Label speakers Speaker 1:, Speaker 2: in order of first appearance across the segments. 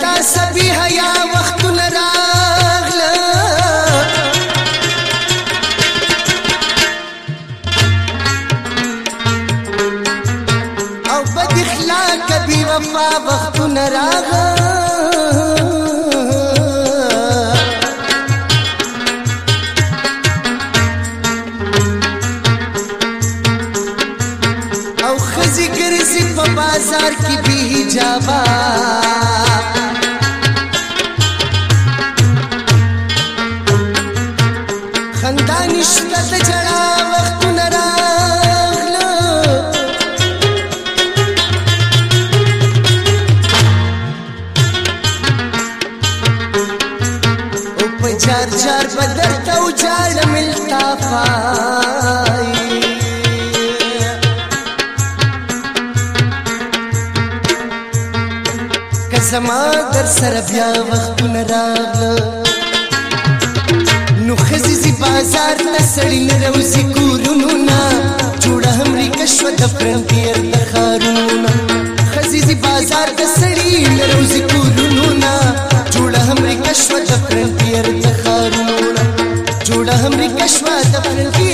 Speaker 1: تا سبي حیا وختونه راغله او بد اخلاق بي وفا وختونه راغله بازار کی بھی جابا چار چار بدر تو جال ملتا پای کزما در سر بیا وختونه راغله نو خزي بازار ته سړی نه روزي کورونو نه جوړه امریکا شو د فرنټیر د خارونو نه خزيزي بازار ته سړی نه روزي کورونو نه جوړه امریکا شو د فرنټیر د خارونو نه جوړه امریکا شو د فرنټیر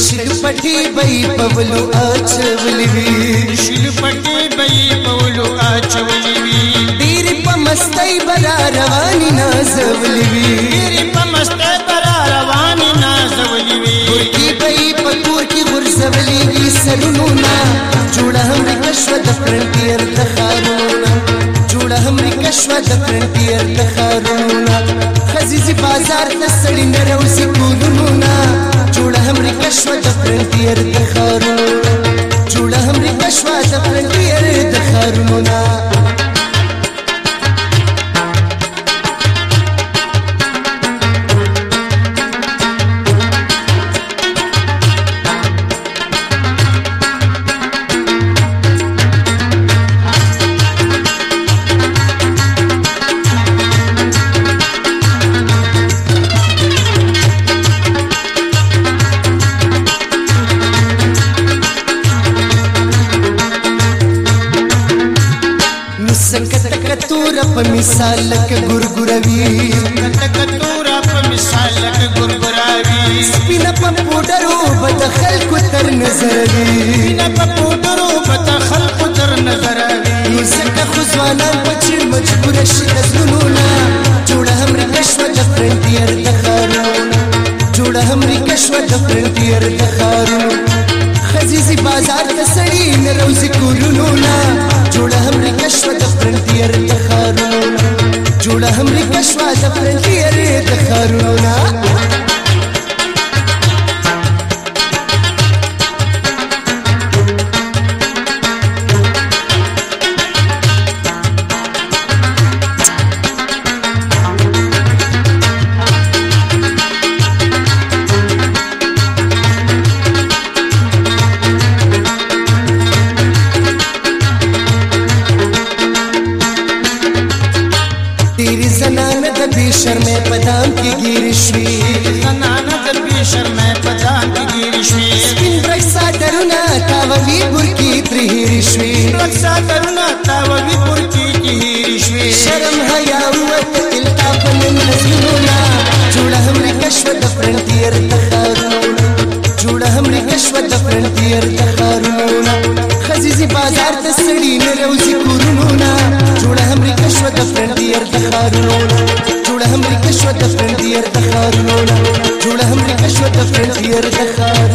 Speaker 1: شل پټي بې پولو اچولې وي شل پټي بې پولو اچولې وي ډېر په مستۍ برا رواني نازولې وي ډېر په مستۍ برا رواني نازولې وي ګورکی بې په کور کې ورزولې وي سرونو نا جوړه هم کښو د فرنټیر د خارونه جوړه هم کښو د فرنټیر د خارونه خزيزي بازار ته سړی نه روزي کولونه شو د پرل تیر تخارو تورا په مثال لکه ګورګوروي لکه تورا په مثال لکه ګورګوروي سپینه په پودرو بد خلکو تر نظر وي سپینه په پودرو بد خلکو تر نظر وي نو څنګه خو ځوانان بچي مجبور شي د زړونو نه جوړه هم رکشوه د فرنټیر د خارونه جوړه هم رکشوه د فرنټیر د خارونه خزيزي بازار ته سړی نه روزي کورونو نه جوړه امریکا شو د فرنټیر د خارونو جوړه امریکا شو د فرنټیر د خارونو نه शर में पदाम की गिरिश्वी सनाना पदाम की स्किन रक्षा करुणा तावली रक्षा करुणा तावली शर्म हया उवत इल्का बनन नसीमुना जुड़ा हमरी कश्व द फ्रंटियर तकारुना जुड़ा हमरी कश्व द फ्रंटियर तकारुना खजीजी बाजार तसड़ी न रोजी कुरुना जुड़ा कश्व तकारुना جوړه هم لیکه شو د فرنډیر د خارونو جوړه هم لیکه شو د فرنډیر د خارونو